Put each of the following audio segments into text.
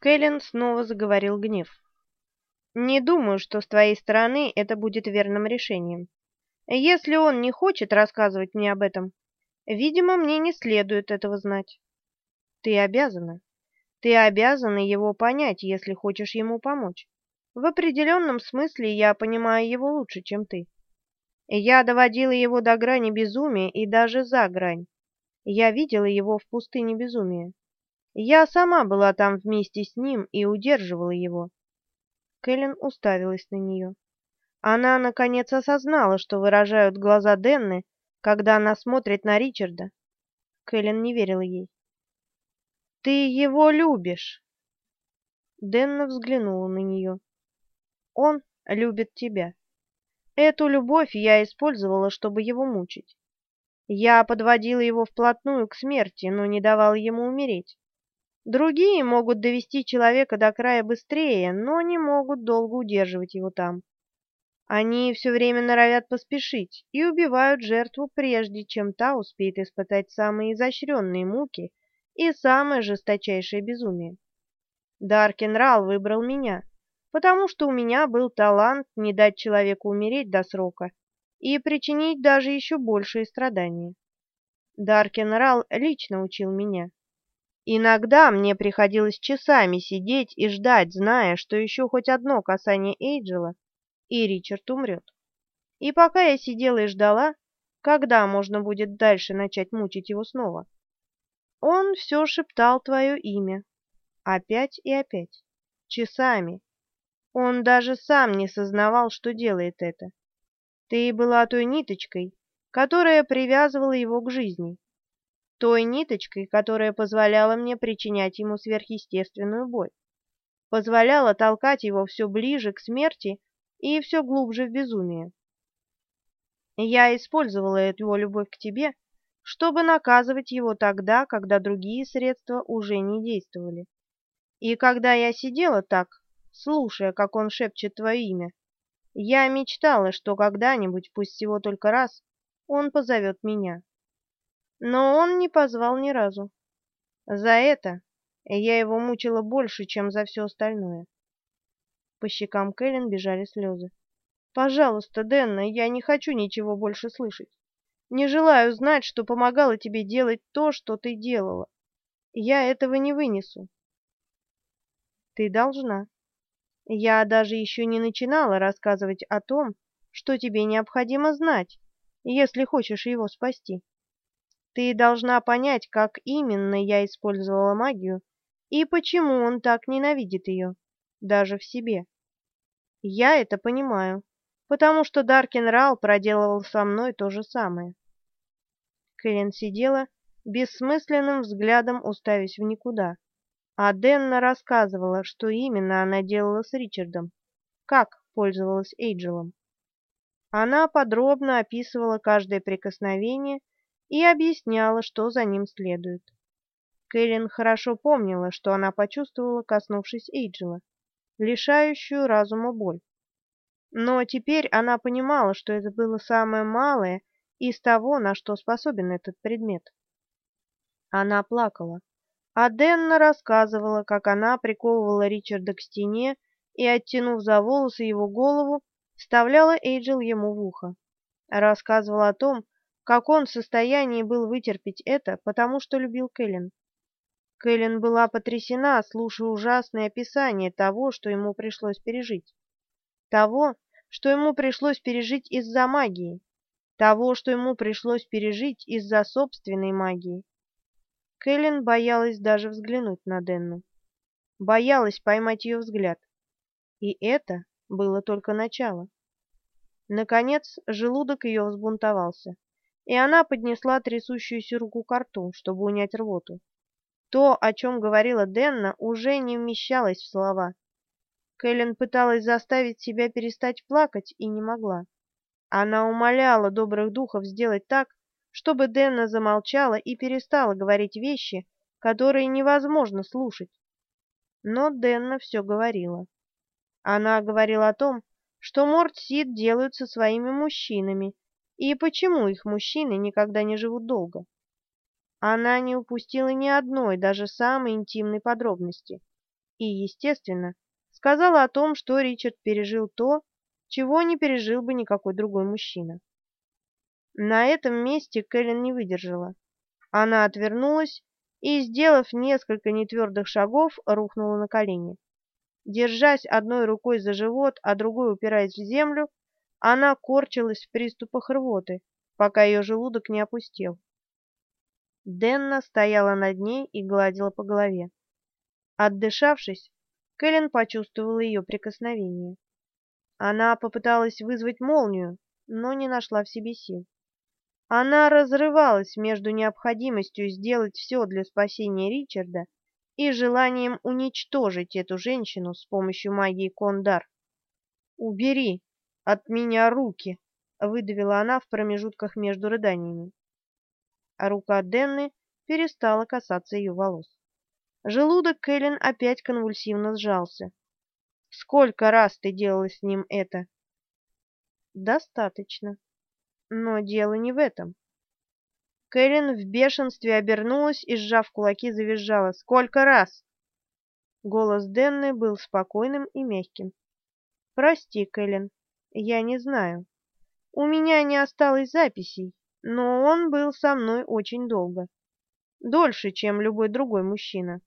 Кэлен снова заговорил гнев. «Не думаю, что с твоей стороны это будет верным решением. Если он не хочет рассказывать мне об этом, видимо, мне не следует этого знать. Ты обязана. Ты обязана его понять, если хочешь ему помочь. В определенном смысле я понимаю его лучше, чем ты. Я доводила его до грани безумия и даже за грань. Я видела его в пустыне безумия. Я сама была там вместе с ним и удерживала его. Кэлен уставилась на нее. Она, наконец, осознала, что выражают глаза Денны, когда она смотрит на Ричарда. Кэлен не верила ей. «Ты его любишь!» Денна взглянула на нее. «Он любит тебя. Эту любовь я использовала, чтобы его мучить. Я подводила его вплотную к смерти, но не давала ему умереть. Другие могут довести человека до края быстрее, но не могут долго удерживать его там. Они все время норовят поспешить и убивают жертву, прежде чем та успеет испытать самые изощренные муки и самое жесточайшее безумие. Даркенрал выбрал меня, потому что у меня был талант не дать человеку умереть до срока и причинить даже еще большие страдания. Даркенрал лично учил меня. Иногда мне приходилось часами сидеть и ждать, зная, что еще хоть одно касание Эйджела, и Ричард умрет. И пока я сидела и ждала, когда можно будет дальше начать мучить его снова, он все шептал твое имя. Опять и опять. Часами. Он даже сам не сознавал, что делает это. Ты была той ниточкой, которая привязывала его к жизни. Той ниточкой, которая позволяла мне причинять ему сверхъестественную боль. Позволяла толкать его все ближе к смерти и все глубже в безумие. Я использовала его любовь к тебе, чтобы наказывать его тогда, когда другие средства уже не действовали. И когда я сидела так, слушая, как он шепчет твое имя, я мечтала, что когда-нибудь, пусть всего только раз, он позовет меня. Но он не позвал ни разу. За это я его мучила больше, чем за все остальное. По щекам Кэлен бежали слезы. «Пожалуйста, Дэнна, я не хочу ничего больше слышать. Не желаю знать, что помогала тебе делать то, что ты делала. Я этого не вынесу». «Ты должна. Я даже еще не начинала рассказывать о том, что тебе необходимо знать, если хочешь его спасти. Ты должна понять, как именно я использовала магию и почему он так ненавидит ее, даже в себе. Я это понимаю, потому что Даркин Рал проделывал со мной то же самое. Кэлен сидела, бессмысленным взглядом уставясь в никуда, а Денна рассказывала, что именно она делала с Ричардом, как пользовалась Эйджелом. Она подробно описывала каждое прикосновение и объясняла, что за ним следует. Кэлен хорошо помнила, что она почувствовала, коснувшись Эйджела, лишающую разума боль. Но теперь она понимала, что это было самое малое из того, на что способен этот предмет. Она плакала, а Денна рассказывала, как она приковывала Ричарда к стене и, оттянув за волосы его голову, вставляла Эйджел ему в ухо. Рассказывала о том, как он в состоянии был вытерпеть это, потому что любил Кэлен. Кэлен была потрясена, слушая ужасное описание того, что ему пришлось пережить. Того, что ему пришлось пережить из-за магии. Того, что ему пришлось пережить из-за собственной магии. Кэлен боялась даже взглянуть на Денну. Боялась поймать ее взгляд. И это было только начало. Наконец, желудок ее взбунтовался, и она поднесла трясущуюся руку к рту, чтобы унять рвоту. То, о чем говорила Денна, уже не вмещалось в слова. Кэлен пыталась заставить себя перестать плакать и не могла. Она умоляла добрых духов сделать так, чтобы Денна замолчала и перестала говорить вещи, которые невозможно слушать. Но Денна все говорила. Она говорила о том, что Морт-Сид делают со своими мужчинами, и почему их мужчины никогда не живут долго. Она не упустила ни одной, даже самой интимной подробности. и, естественно, сказала о том, что Ричард пережил то, чего не пережил бы никакой другой мужчина. На этом месте Кэлен не выдержала. Она отвернулась и, сделав несколько нетвердых шагов, рухнула на колени. Держась одной рукой за живот, а другой упираясь в землю, она корчилась в приступах рвоты, пока ее желудок не опустел. Денна стояла над ней и гладила по голове. Отдышавшись, Кэлен почувствовала ее прикосновение. Она попыталась вызвать молнию, но не нашла в себе сил. Она разрывалась между необходимостью сделать все для спасения Ричарда и желанием уничтожить эту женщину с помощью магии Кондар. «Убери от меня руки!» — выдавила она в промежутках между рыданиями. А рука Денны перестала касаться ее волос. Желудок Кэлен опять конвульсивно сжался. «Сколько раз ты делала с ним это?» «Достаточно», но дело не в этом. Кэрин в бешенстве обернулась и, сжав кулаки, завизжала. «Сколько раз?» Голос Денны был спокойным и мягким. «Прости, Кэлен, я не знаю. У меня не осталось записей, но он был со мной очень долго. Дольше, чем любой другой мужчина.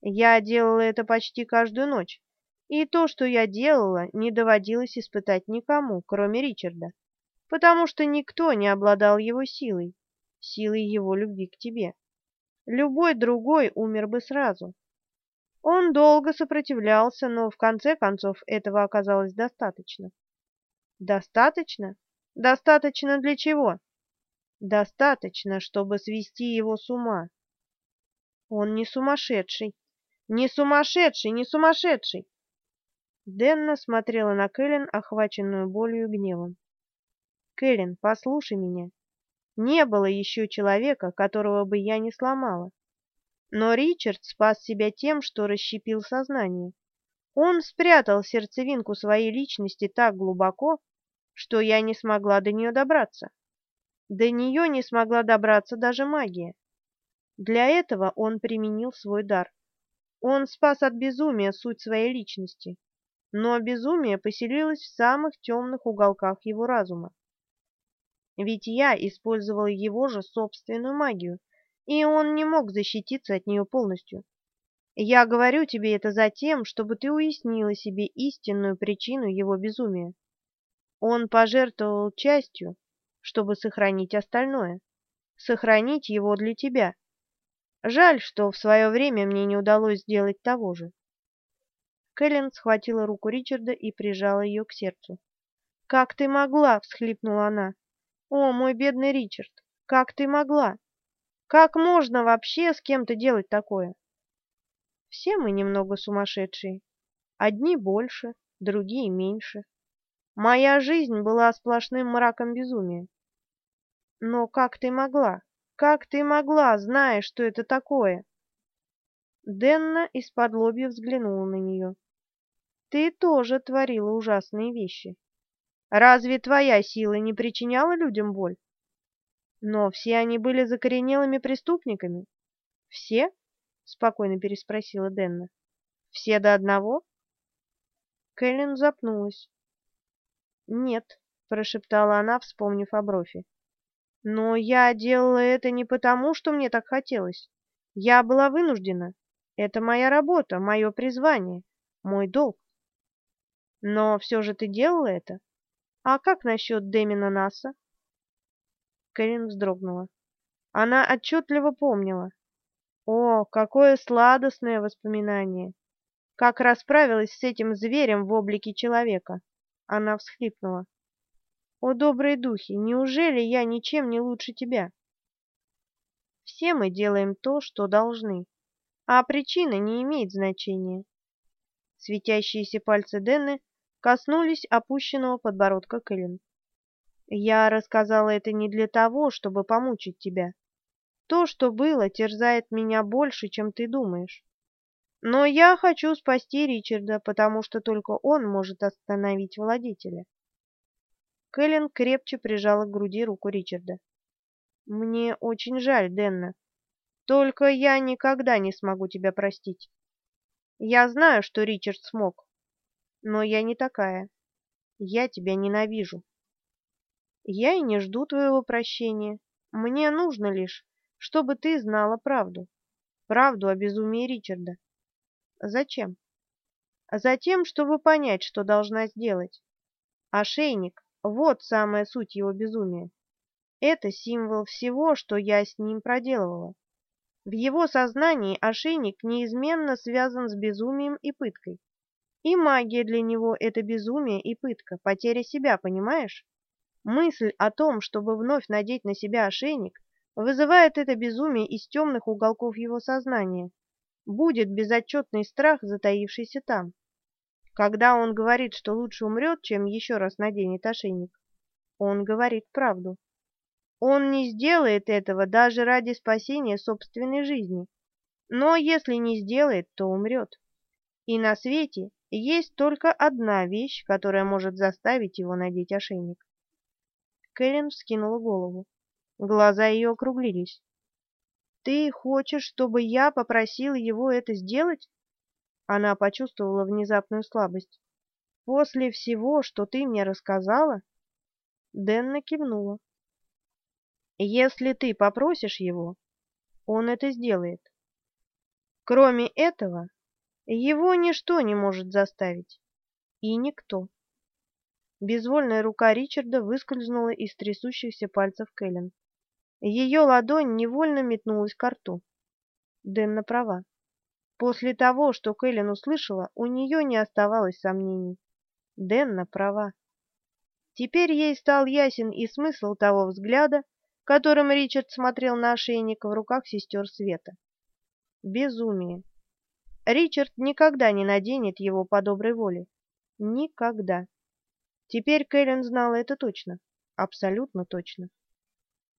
Я делала это почти каждую ночь, и то, что я делала, не доводилось испытать никому, кроме Ричарда потому что никто не обладал его силой, силой его любви к тебе. Любой другой умер бы сразу. Он долго сопротивлялся, но в конце концов этого оказалось достаточно. Достаточно? Достаточно для чего? Достаточно, чтобы свести его с ума. Он не сумасшедший. Не сумасшедший, не сумасшедший. Денна смотрела на Кэлен, охваченную болью и гневом. Кэлен, послушай меня. Не было еще человека, которого бы я не сломала. Но Ричард спас себя тем, что расщепил сознание. Он спрятал сердцевинку своей личности так глубоко, что я не смогла до нее добраться. До нее не смогла добраться даже магия. Для этого он применил свой дар. Он спас от безумия суть своей личности, но безумие поселилось в самых темных уголках его разума. Ведь я использовала его же собственную магию, и он не мог защититься от нее полностью. Я говорю тебе это за тем, чтобы ты уяснила себе истинную причину его безумия. Он пожертвовал частью, чтобы сохранить остальное, сохранить его для тебя. Жаль, что в свое время мне не удалось сделать того же. Кэлен схватила руку Ричарда и прижала ее к сердцу. «Как ты могла?» — всхлипнула она. О, мой бедный Ричард, как ты могла? Как можно вообще с кем-то делать такое? Все мы немного сумасшедшие. Одни больше, другие меньше. Моя жизнь была сплошным мраком безумия. Но как ты могла? Как ты могла, зная, что это такое? Денна из-под лобья взглянула на нее. Ты тоже творила ужасные вещи. Разве твоя сила не причиняла людям боль? Но все они были закоренелыми преступниками. Все? Спокойно переспросила Денна. Все до одного? Кэлен запнулась. Нет, прошептала она, вспомнив о брофе. Но я делала это не потому, что мне так хотелось. Я была вынуждена. Это моя работа, мое призвание, мой долг. Но все же ты делала это? А как насчет Демина Наса? Кэрин вздрогнула. Она отчетливо помнила. О, какое сладостное воспоминание! Как расправилась с этим зверем в облике человека! Она всхлипнула. О, добрые духи, неужели я ничем не лучше тебя? Все мы делаем то, что должны, а причина не имеет значения. Светящиеся пальцы Денны коснулись опущенного подбородка Кэлен. «Я рассказала это не для того, чтобы помучить тебя. То, что было, терзает меня больше, чем ты думаешь. Но я хочу спасти Ричарда, потому что только он может остановить владетеля». Кэлен крепче прижала к груди руку Ричарда. «Мне очень жаль, Денна. Только я никогда не смогу тебя простить. Я знаю, что Ричард смог, но я не такая. Я тебя ненавижу. Я и не жду твоего прощения. Мне нужно лишь, чтобы ты знала правду. Правду о безумии Ричарда. Зачем? Затем, чтобы понять, что должна сделать. Ошейник — вот самая суть его безумия. Это символ всего, что я с ним проделывала. В его сознании ошейник неизменно связан с безумием и пыткой. И магия для него — это безумие и пытка, потеря себя, понимаешь? Мысль о том, чтобы вновь надеть на себя ошейник, вызывает это безумие из темных уголков его сознания. Будет безотчетный страх, затаившийся там. Когда он говорит, что лучше умрет, чем еще раз наденет ошейник, он говорит правду. Он не сделает этого даже ради спасения собственной жизни. Но если не сделает, то умрет. И на свете есть только одна вещь, которая может заставить его надеть ошейник. Кэлен вскинула голову. Глаза ее округлились. «Ты хочешь, чтобы я попросила его это сделать?» Она почувствовала внезапную слабость. «После всего, что ты мне рассказала?» Дэнна кивнула. Если ты попросишь его, он это сделает. Кроме этого, его ничто не может заставить. И никто. Безвольная рука Ричарда выскользнула из трясущихся пальцев Кэлен. Ее ладонь невольно метнулась к рту. Дэнна права. После того, что Кэлен услышала, у нее не оставалось сомнений. Дэнна права. Теперь ей стал ясен и смысл того взгляда, которым Ричард смотрел на ошейник в руках сестер Света. Безумие. Ричард никогда не наденет его по доброй воле. Никогда. Теперь Кэлен знала это точно. Абсолютно точно.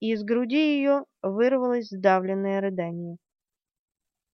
Из груди ее вырвалось сдавленное рыдание.